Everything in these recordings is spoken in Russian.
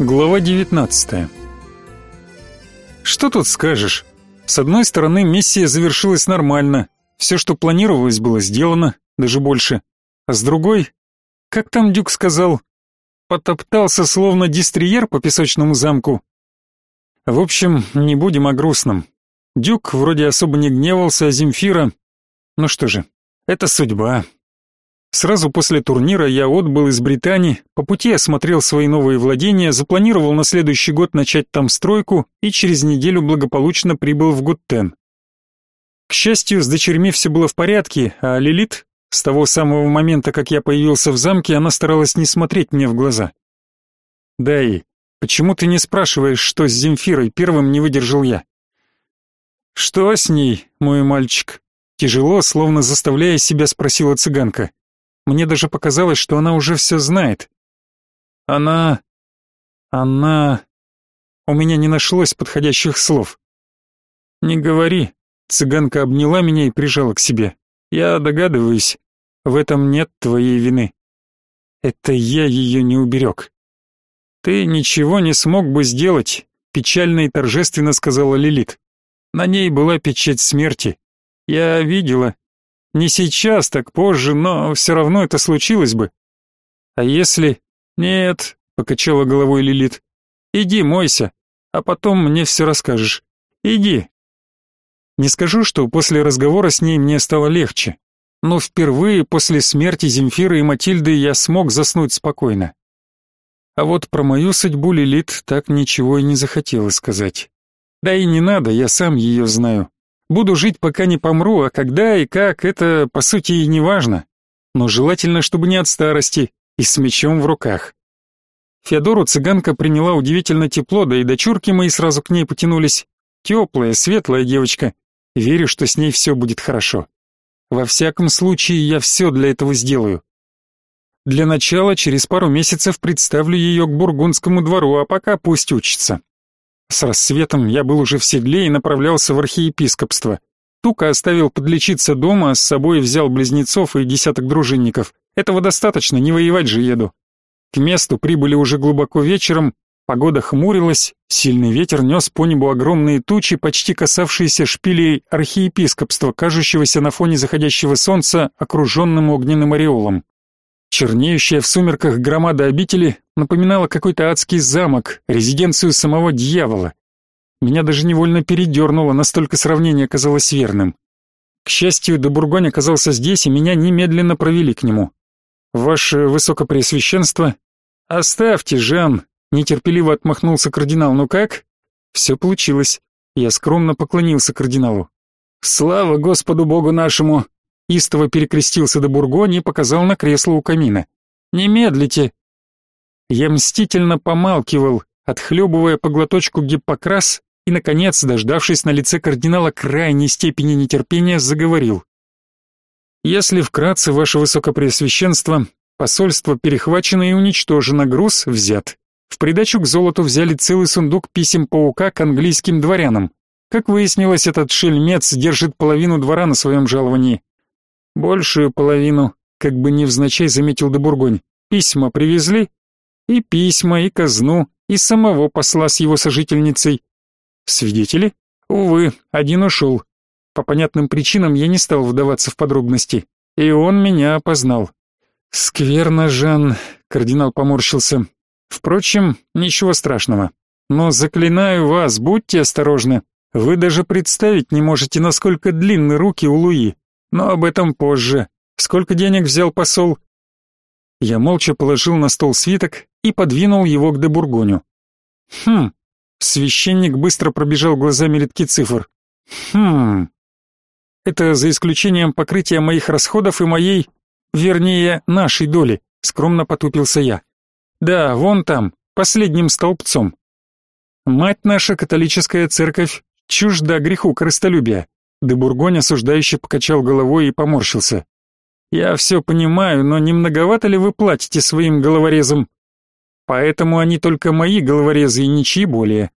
Глава 19. Что тут скажешь? С одной стороны, миссия завершилась нормально. Все, что планировалось, было сделано, даже больше. А с другой, как там Дюк сказал, потоптался словно дистриер по песочному замку. В общем, не будем о грустном. Дюк вроде особо не гневался, а Земфира... Ну что же, это судьба. Сразу после турнира я отбыл из Британии, по пути осмотрел свои новые владения, запланировал на следующий год начать там стройку и через неделю благополучно прибыл в Гуттен. К счастью, с дочерьми все было в порядке, а Лилит, с того самого момента, как я появился в замке, она старалась не смотреть мне в глаза. «Да и почему ты не спрашиваешь, что с Земфирой?» Первым не выдержал я. «Что с ней, мой мальчик?» Тяжело, словно заставляя себя, спросила цыганка. Мне даже показалось, что она уже все знает. Она... она... У меня не нашлось подходящих слов. «Не говори», — цыганка обняла меня и прижала к себе. «Я догадываюсь, в этом нет твоей вины. Это я ее не уберег». «Ты ничего не смог бы сделать», — печально и торжественно сказала Лилит. «На ней была печать смерти. Я видела, не сейчас, так позже, но все равно это случилось бы. А если... Нет, покачала головой Лилит. Иди мойся, а потом мне все расскажешь. Иди. Не скажу, что после разговора с ней мне стало легче, но впервые после смерти Земфиры и Матильды я смог заснуть спокойно. А вот про мою судьбу Лилит так ничего и не захотела сказать. Да и не надо, я сам ее знаю. Буду жить, пока не помру, а когда и как, это, по сути, и не важно. Но желательно, чтобы не от старости и с мечом в руках. Феодору цыганка приняла удивительно тепло, да и дочурки мои сразу к ней потянулись. Теплая, светлая девочка. Верю, что с ней все будет хорошо. Во всяком случае, я все для этого сделаю. Для начала через пару месяцев представлю ее к бургундскому двору, а пока пусть учится. С рассветом я был уже в седле и направлялся в архиепископство. Тука оставил подлечиться дома, а с собой взял близнецов и десяток дружинников. Этого достаточно, не воевать же еду. К месту прибыли уже глубоко вечером, погода хмурилась, сильный ветер нес по небу огромные тучи, почти касавшиеся шпилей архиепископства, кажущегося на фоне заходящего солнца окруженным огненным ореолом. Чернеющая в сумерках громада обители напоминала какой-то адский замок, резиденцию самого дьявола. Меня даже невольно передернуло, настолько сравнение казалось верным. К счастью, де Бургонь оказался здесь, и меня немедленно провели к нему. «Ваше Высокопреосвященство...» «Оставьте, Жан!» — нетерпеливо отмахнулся кардинал. «Ну как?» «Все получилось». Я скромно поклонился кардиналу. «Слава Господу Богу нашему!» Истово перекрестился до Бургони и показал на кресло у камина. «Не медлите!» Я мстительно помалкивал, отхлебывая по глоточку гиппокрас и, наконец, дождавшись на лице кардинала крайней степени нетерпения, заговорил. «Если вкратце, ваше высокопреосвященство, посольство перехвачено и уничтожено, груз взят. В придачу к золоту взяли целый сундук писем паука к английским дворянам. Как выяснилось, этот шельмец держит половину двора на своем жаловании. Большую половину, как бы невзначай заметил де Бургонь. Письма привезли? И письма, и казну, и самого посла с его сожительницей. Свидетели? Увы, один ушел. По понятным причинам я не стал вдаваться в подробности. И он меня опознал. Скверно, Жан, кардинал поморщился. Впрочем, ничего страшного. Но заклинаю вас, будьте осторожны. Вы даже представить не можете, насколько длинны руки у Луи. Но об этом позже. Сколько денег взял посол? Я молча положил на стол свиток и подвинул его к де Бургоню. Хм. Священник быстро пробежал глазами редки цифр. Хм. Это за исключением покрытия моих расходов и моей, вернее, нашей доли, скромно потупился я. Да, вон там, последним столбцом. Мать наша католическая церковь чужда греху корыстолюбия. Де Бургонь осуждающе покачал головой и поморщился. «Я все понимаю, но не многовато ли вы платите своим головорезам? Поэтому они только мои головорезы и ничьи более.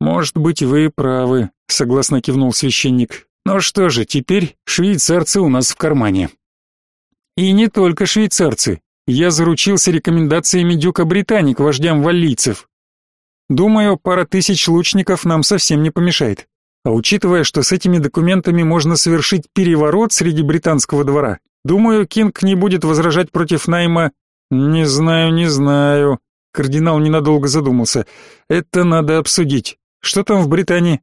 Может быть, вы правы», — согласно кивнул священник. «Ну что же, теперь швейцарцы у нас в кармане». «И не только швейцарцы. Я заручился рекомендациями дюка Британик вождям валлийцев. Думаю, пара тысяч лучников нам совсем не помешает. А учитывая, что с этими документами можно совершить переворот среди британского двора, думаю, Кинг не будет возражать против найма. Не знаю, не знаю. Кардинал ненадолго задумался. Это надо обсудить. Что там в Британии?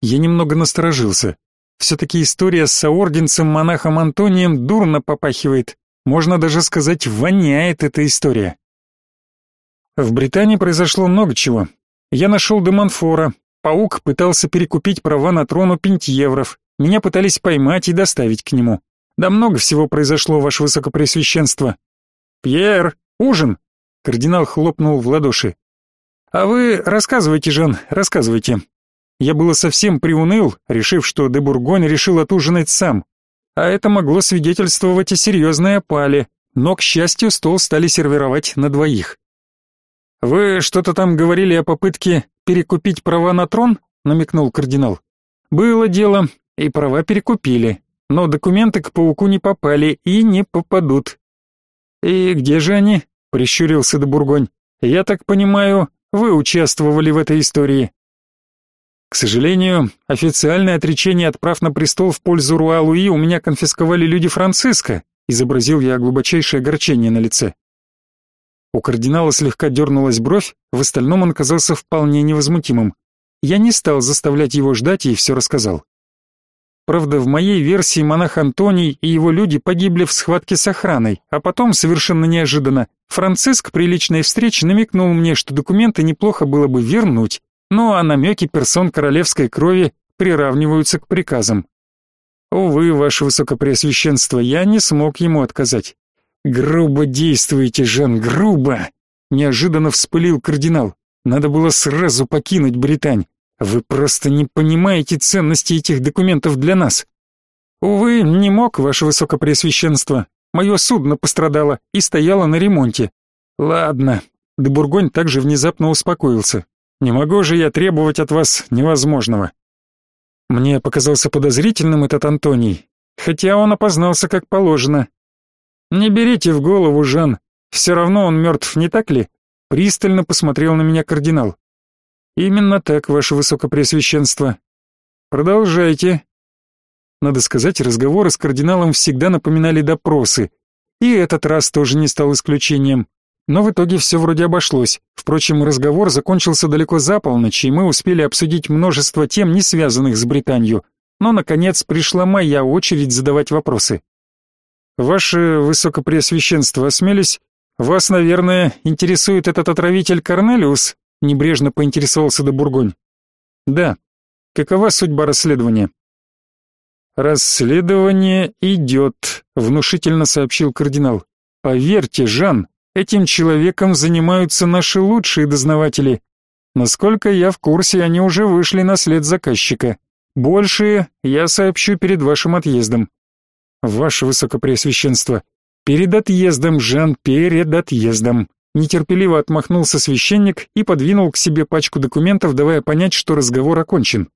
Я немного насторожился. Все-таки история с соорденцем-монахом Антонием дурно попахивает. Можно даже сказать, воняет эта история. В Британии произошло много чего. Я нашел Демонфора. Паук пытался перекупить права на трон у Пентьевров. Меня пытались поймать и доставить к нему. Да много всего произошло, ваше высокопреосвященство. Пьер, ужин. Кардинал хлопнул в ладоши. А вы рассказывайте, Жан, рассказывайте. Я было совсем приуныл, решив, что де Бургонь решил отужинать сам. А это могло свидетельствовать о серьезной опале, но, к счастью, стол стали сервировать на двоих. «Вы что-то там говорили о попытке перекупить права на трон?» — намекнул кардинал. «Было дело, и права перекупили, но документы к пауку не попали и не попадут». «И где же они?» — прищурился де Бургонь. «Я так понимаю, вы участвовали в этой истории». К сожалению, официальное отречение от прав на престол в пользу Руа-Луи у меня конфисковали люди Франциска, изобразил я глубочайшее огорчение на лице. У кардинала слегка дернулась бровь, в остальном он казался вполне невозмутимым. Я не стал заставлять его ждать и все рассказал. Правда, в моей версии монах Антоний и его люди погибли в схватке с охраной, а потом, совершенно неожиданно, Франциск при личной встрече намекнул мне, что документы неплохо было бы вернуть, ну а намеки персон королевской крови приравниваются к приказам. Увы, ваше высокопреосвященство, я не смог ему отказать. Грубо действуете, Жан, грубо! Неожиданно вспылил кардинал. Надо было сразу покинуть Британь. Вы просто не понимаете ценности этих документов для нас. Увы, не мог, ваше высокопреосвященство. Мое судно пострадало и стояло на ремонте. Ладно. Де Бургонь также внезапно успокоился. Не могу же я требовать от вас невозможного. Мне показался подозрительным этот Антоний, хотя он опознался как положено. Не берите в голову, Жан, все равно он мертв, не так ли? Пристально посмотрел на меня кардинал. Именно так, ваше высокопреосвященство. Продолжайте. Надо сказать, разговоры с кардиналом всегда напоминали допросы, и этот раз тоже не стал исключением. Но в итоге все вроде обошлось. Впрочем, разговор закончился далеко за полночь, и мы успели обсудить множество тем, не связанных с Британью. Но, наконец, пришла моя очередь задавать вопросы. «Ваше Высокопреосвященство, осмелись? Вас, наверное, интересует этот отравитель Корнелиус?» Небрежно поинтересовался де Бургонь. «Да. Какова судьба расследования?» «Расследование идет», — внушительно сообщил кардинал. «Поверьте, Жан, Этим человеком занимаются наши лучшие дознаватели. Насколько я в курсе, они уже вышли на след заказчика. Большие я сообщу перед вашим отъездом. Ваше Высокопреосвященство, перед отъездом, Жан, перед отъездом. Нетерпеливо отмахнулся священник и подвинул к себе пачку документов, давая понять, что разговор окончен.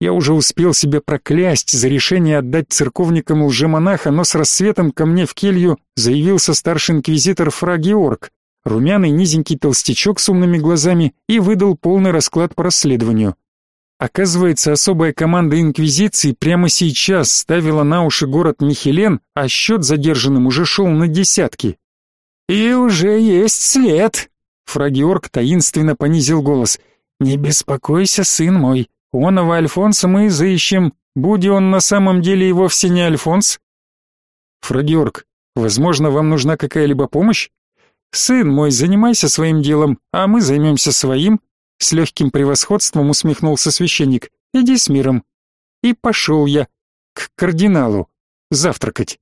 Я уже успел себе проклясть за решение отдать церковникам лжемонаха, но с рассветом ко мне в келью заявился старший инквизитор Фра Георг, румяный низенький толстячок с умными глазами, и выдал полный расклад по расследованию. Оказывается, особая команда Инквизиции прямо сейчас ставила на уши город Михелен, а счет задержанным уже шел на десятки. «И уже есть след!» Фрагиорг таинственно понизил голос. «Не беспокойся, сын мой, Оного Альфонса мы изыщем, будь он на самом деле и вовсе не Альфонс. Фрагиорг, возможно, вам нужна какая-либо помощь? Сын мой, занимайся своим делом, а мы займемся своим. С легким превосходством усмехнулся священник. Иди с миром. И пошел я к кардиналу завтракать.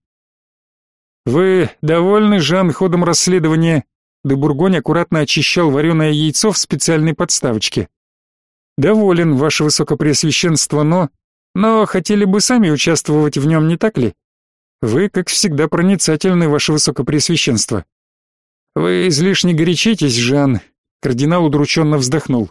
Вы довольны, Жан, ходом расследования? Де Бургонь аккуратно очищал вареное яйцо в специальной подставочке. Доволен, ваше высокопреосвященство, но... Но хотели бы сами участвовать в нем, не так ли? Вы, как всегда, проницательны, ваше высокопреосвященство. Вы излишне горячитесь, Жан. Кардинал удрученно вздохнул.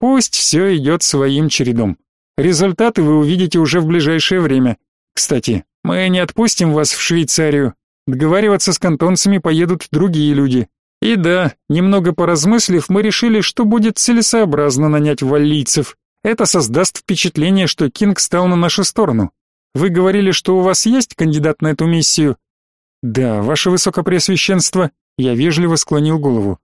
Пусть все идет своим чередом. Результаты вы увидите уже в ближайшее время. Кстати, мы не отпустим вас в Швейцарию. Договариваться с кантонцами поедут другие люди. И да, немного поразмыслив, мы решили, что будет целесообразно нанять валлийцев. Это создаст впечатление, что Кинг стал на нашу сторону. Вы говорили, что у вас есть кандидат на эту миссию? Да, ваше высокопреосвященство. Я вежливо склонил голову.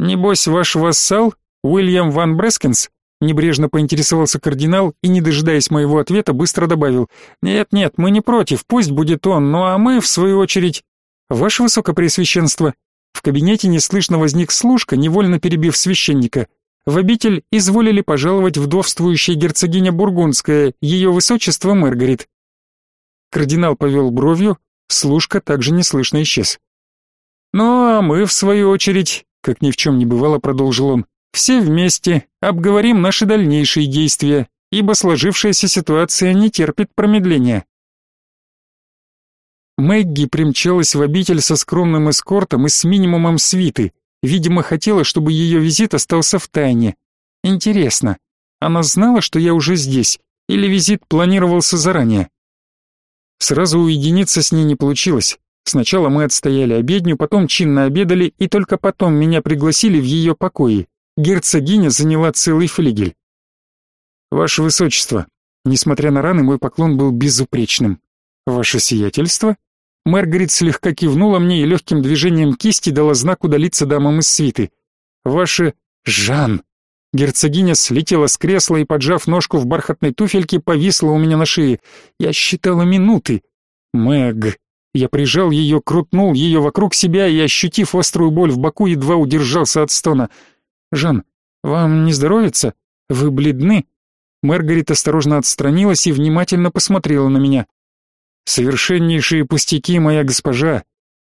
Небось, ваш вассал, Уильям Ван Брескинс? Небрежно поинтересовался кардинал и, не дожидаясь моего ответа, быстро добавил. «Нет-нет, мы не против, пусть будет он, ну а мы, в свою очередь...» «Ваше Высокопреосвященство!» В кабинете неслышно возник служка, невольно перебив священника. В обитель изволили пожаловать вдовствующая герцогиня Бургундская, ее высочество Маргарит. Кардинал повел бровью, служка также неслышно исчез. «Ну а мы, в свою очередь, как ни в чем не бывало, продолжил он, все вместе обговорим наши дальнейшие действия, ибо сложившаяся ситуация не терпит промедления. Мэгги примчалась в обитель со скромным эскортом и с минимумом свиты. Видимо, хотела, чтобы ее визит остался в тайне. Интересно, она знала, что я уже здесь, или визит планировался заранее? Сразу уединиться с ней не получилось. Сначала мы отстояли обедню, потом чинно обедали, и только потом меня пригласили в ее покои. Герцогиня заняла целый флигель. Ваше высочество, несмотря на раны, мой поклон был безупречным. Ваше сиятельство? Маргарет слегка кивнула мне и легким движением кисти дала знак удалиться дамам из свиты. «Ваше... Жан!» Герцогиня слетела с кресла и, поджав ножку в бархатной туфельке, повисла у меня на шее. Я считала минуты. «Мэг!» Я прижал ее, крутнул ее вокруг себя и, ощутив острую боль в боку, едва удержался от стона. «Жан, вам не здоровится? Вы бледны?» Маргарет осторожно отстранилась и внимательно посмотрела на меня. Совершеннейшие пустяки, моя госпожа.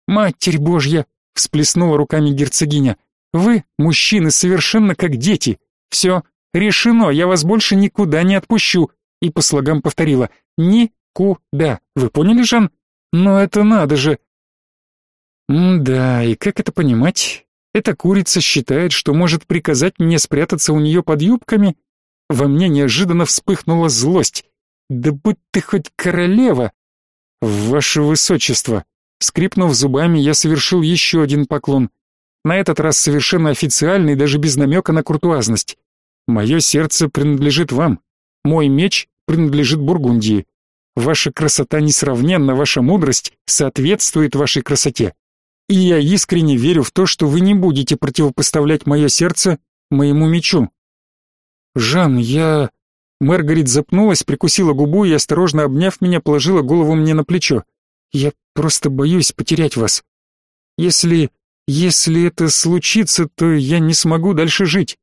Матерь Божья, всплеснула руками герцогиня. Вы, мужчины, совершенно как дети. Все, решено, я вас больше никуда не отпущу. И по слогам повторила. Никуда. Вы поняли, Жан? Но это надо же. М-да, и как это понимать? Эта курица считает, что может приказать мне спрятаться у нее под юбками? Во мне неожиданно вспыхнула злость. Да будь ты хоть королева, «Ваше высочество!» Скрипнув зубами, я совершил еще один поклон. На этот раз совершенно официальный, даже без намека на куртуазность. «Мое сердце принадлежит вам. Мой меч принадлежит Бургундии. Ваша красота несравненна, ваша мудрость соответствует вашей красоте. И я искренне верю в то, что вы не будете противопоставлять мое сердце моему мечу». «Жан, я...» Маргарит запнулась, прикусила губу и, осторожно обняв меня, положила голову мне на плечо. «Я просто боюсь потерять вас. Если... если это случится, то я не смогу дальше жить.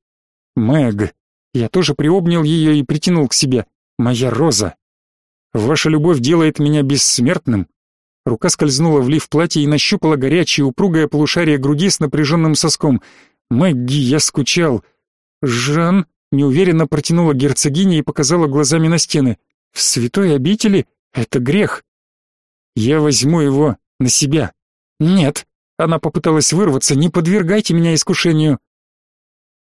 Мэг...» Я тоже приобнял ее и притянул к себе. «Моя роза!» «Ваша любовь делает меня бессмертным». Рука скользнула в лиф платья и нащупала горячее, упругое полушарие груди с напряженным соском. «Мэгги, я скучал». «Жан...» неуверенно протянула герцогиня и показала глазами на стены. В святой обители это грех. Я возьму его на себя. Нет, она попыталась вырваться, не подвергайте меня искушению.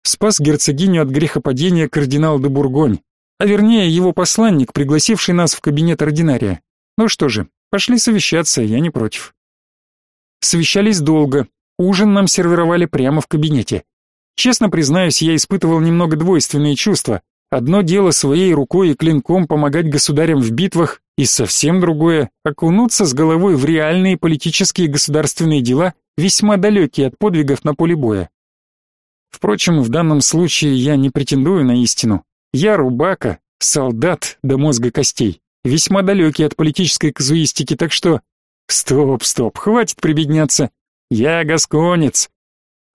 Спас герцогиню от грехопадения кардинал де Бургонь, а вернее его посланник, пригласивший нас в кабинет ординария. Ну что же, пошли совещаться, я не против. Совещались долго, ужин нам сервировали прямо в кабинете. Честно признаюсь, я испытывал немного двойственные чувства. Одно дело своей рукой и клинком помогать государям в битвах, и совсем другое — окунуться с головой в реальные политические и государственные дела, весьма далекие от подвигов на поле боя. Впрочем, в данном случае я не претендую на истину. Я рубака, солдат до мозга костей, весьма далекий от политической казуистики, так что... Стоп, стоп, хватит прибедняться. Я гасконец,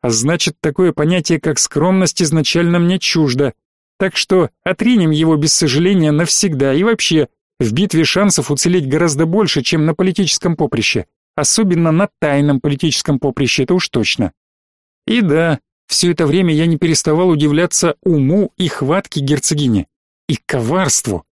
а значит, такое понятие, как скромность, изначально мне чуждо. Так что отринем его без сожаления навсегда и вообще, в битве шансов уцелеть гораздо больше, чем на политическом поприще. Особенно на тайном политическом поприще, это уж точно. И да, все это время я не переставал удивляться уму и хватке герцогини. И коварству.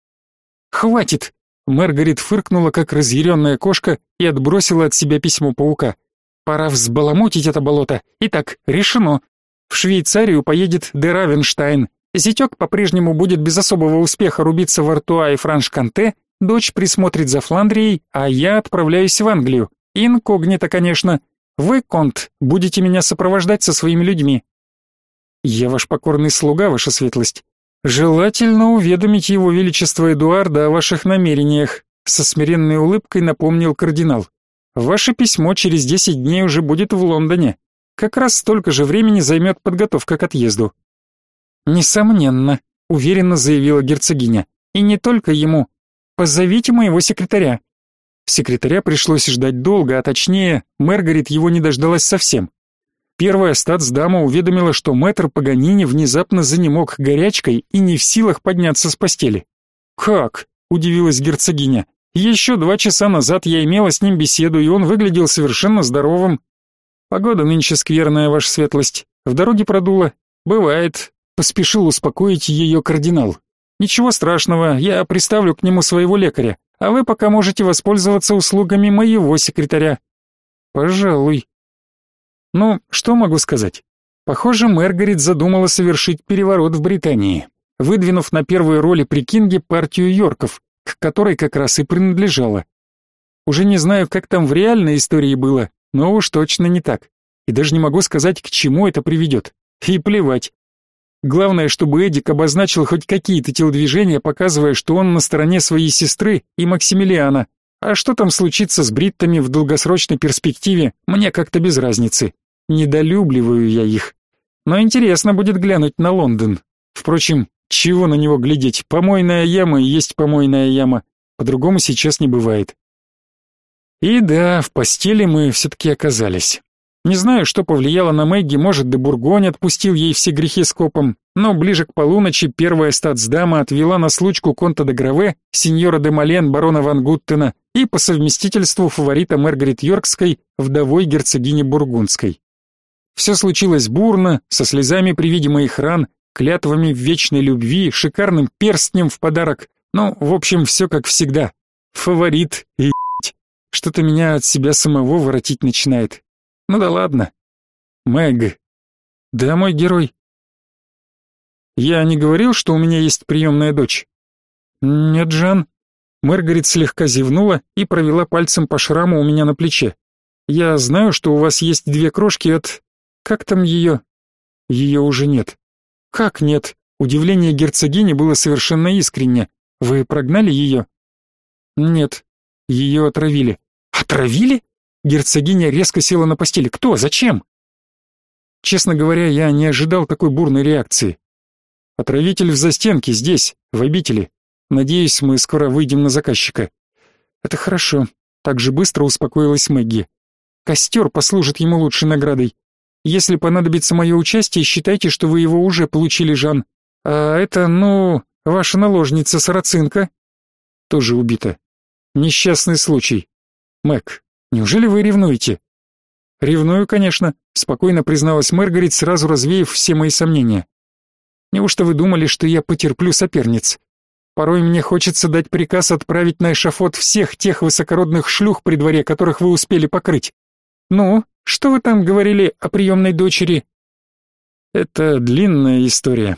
«Хватит!» Маргарет фыркнула, как разъяренная кошка, и отбросила от себя письмо паука. Пора взбаламутить это болото. Итак, решено. В Швейцарию поедет де Равенштайн. Зятек по-прежнему будет без особого успеха рубиться в Артуа и Франш-Канте, дочь присмотрит за Фландрией, а я отправляюсь в Англию. Инкогнито, конечно. Вы, Конт, будете меня сопровождать со своими людьми. Я ваш покорный слуга, ваша светлость. Желательно уведомить его величество Эдуарда о ваших намерениях, со смиренной улыбкой напомнил кардинал. Ваше письмо через десять дней уже будет в Лондоне. Как раз столько же времени займет подготовка к отъезду. Несомненно, уверенно заявила герцогиня. И не только ему. Позовите моего секретаря. Секретаря пришлось ждать долго, а точнее, Мэргарит его не дождалась совсем. Первая статсдама уведомила, что мэтр Паганини внезапно занемог горячкой и не в силах подняться с постели. «Как?» — удивилась герцогиня. «Еще два часа назад я имела с ним беседу, и он выглядел совершенно здоровым. Погода нынче скверная, ваша светлость. В дороге продуло. Бывает». Поспешил успокоить ее кардинал. «Ничего страшного, я приставлю к нему своего лекаря, а вы пока можете воспользоваться услугами моего секретаря». «Пожалуй», ну, что могу сказать? Похоже, Мэргарит задумала совершить переворот в Британии, выдвинув на первые роли при Кинге партию Йорков, к которой как раз и принадлежала. Уже не знаю, как там в реальной истории было, но уж точно не так. И даже не могу сказать, к чему это приведет. И плевать. Главное, чтобы Эдик обозначил хоть какие-то телодвижения, показывая, что он на стороне своей сестры и Максимилиана, а что там случится с бриттами в долгосрочной перспективе, мне как-то без разницы. Недолюбливаю я их. Но интересно будет глянуть на Лондон. Впрочем, чего на него глядеть? Помойная яма и есть помойная яма. По-другому сейчас не бывает. И да, в постели мы все-таки оказались. Не знаю, что повлияло на Мэгги, может, де Бургонь отпустил ей все грехи скопом, но ближе к полуночи первая статсдама отвела на случку конта де Граве, сеньора де Мален, барона Ван Гуттена и по совместительству фаворита Маргарет Йоркской, вдовой герцогини Бургундской. Все случилось бурно, со слезами при виде моих ран, клятвами в вечной любви, шикарным перстнем в подарок, ну, в общем, все как всегда. Фаворит и что-то меня от себя самого воротить начинает. Ну да ладно. Мэг. Да, мой герой. Я не говорил, что у меня есть приемная дочь? Нет, Жан. Маргарет слегка зевнула и провела пальцем по шраму у меня на плече. Я знаю, что у вас есть две крошки от... Как там ее? Ее уже нет. Как нет? Удивление герцогини было совершенно искренне. Вы прогнали ее? Нет. Ее отравили. Отравили? Герцогиня резко села на постели. Кто? Зачем? Честно говоря, я не ожидал такой бурной реакции. Отравитель в застенке, здесь, в обители. Надеюсь, мы скоро выйдем на заказчика. Это хорошо. Так же быстро успокоилась Мэгги. Костер послужит ему лучшей наградой. Если понадобится мое участие, считайте, что вы его уже получили, Жан. А это, ну, ваша наложница Сарацинка тоже убита. Несчастный случай. Мэг, Неужели вы ревнуете? Ревную, конечно, спокойно призналась Мэргарит, сразу развеяв все мои сомнения. Неужто вы думали, что я потерплю соперниц? Порой мне хочется дать приказ отправить на эшафот всех тех высокородных шлюх при дворе, которых вы успели покрыть. Ну, что вы там говорили о приемной дочери? Это длинная история.